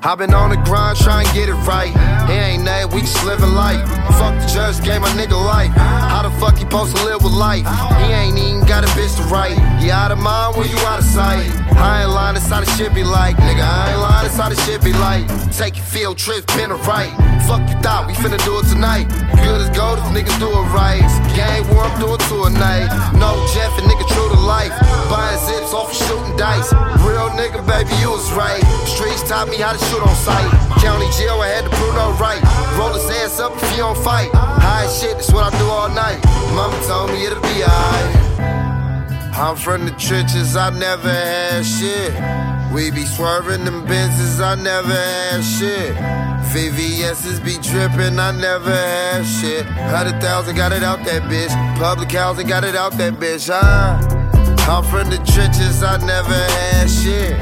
I been on the grind trying to get it right. It ain't that, we just living life. Fuck the judge, gave my nigga life. How the fuck he supposed to live with life? He ain't even got a bitch to write. You out of mind when you out of sight. I ain't lying, this how the shit be like. Nigga, I ain't lying, this how the shit be like. Taking field trips, been a right. Fuck you thought, we finna do it tonight. Good as gold if niggas do it right. Game war, I'm doing to a night. No Jeff and nigga true to life. Buying zips off of shooting dice. Real nigga, baby, you was right. Streets taught me how to shoot on sight. County jail, I had to prove no right. Roll his ass up if you don't fight. High shit, that's what I do all night. Mama told me it'll be alright. I'm from the trenches, I never had shit. We be swerving them Benzes, I never had shit. VVS's be dripping, I never had shit. Hundred thousand, got it out that bitch. Public housing, got it out that bitch. Ah, I'm from the trenches, I never had shit.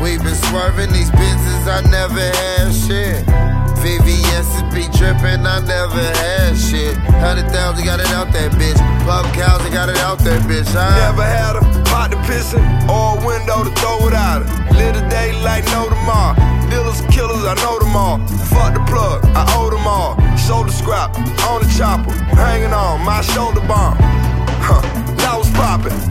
We been swerving these Benzes, I never had shit. VVS's be dripping, I never had shit. Hundred thousand, got it out that bitch. Public housing, got it out that bitch. I Never had a pot to pissin' or a window to throw it out. Live the day like no tomorrow. Dealers, killers, I know them all. Fuck the plug, I owe them all. Shoulder scrap, on the chopper, hanging on my shoulder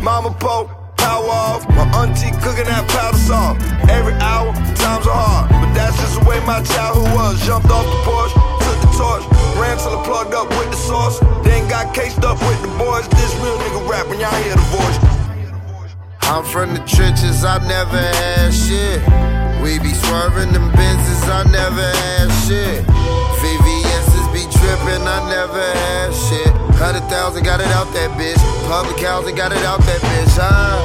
Mama poke, power off. My auntie cooking that powder sauce. Every hour, times are hard. But that's just the way my childhood was. Jumped off the porch, took the torch, ran till I plugged up with the sauce. Then got cased up with the boys. This real nigga rap when y'all hear the voice. I'm from the trenches, I never had shit. We be swerving them Benzes, Thousand, got it out that bitch. Public housing, got it out that bitch. Huh?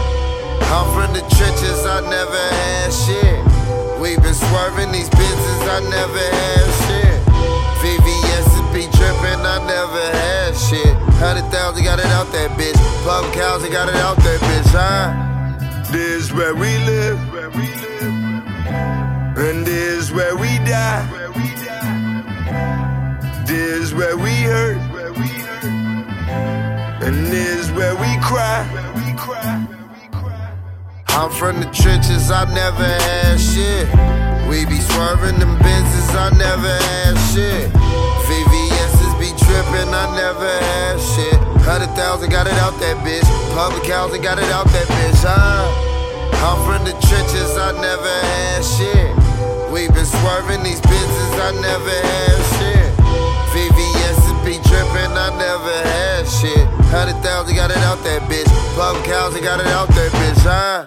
I'm from the trenches, I never had shit. We been swerving these Benzes, I never had shit. VVS's be tripping, I never had shit. Hundred thousand, got it out that bitch. Public housing, got it out that bitch. Huh? This is where we live, and this is where we die. This where we and is where we cry. I'm from the trenches, I never had shit. We be swerving them Benzes, I never had shit. VVS's be tripping, I never had shit. Hundred thousand, got it out that bitch. Public housing, got it out that bitch. Huh? I'm from the trenches, I never had shit. We been swerving these Benzes, I never had shit. VVS's be tripping, I never had shit. Hundred thousand, got it out that bitch. Public housing, got it out that bitch. Huh?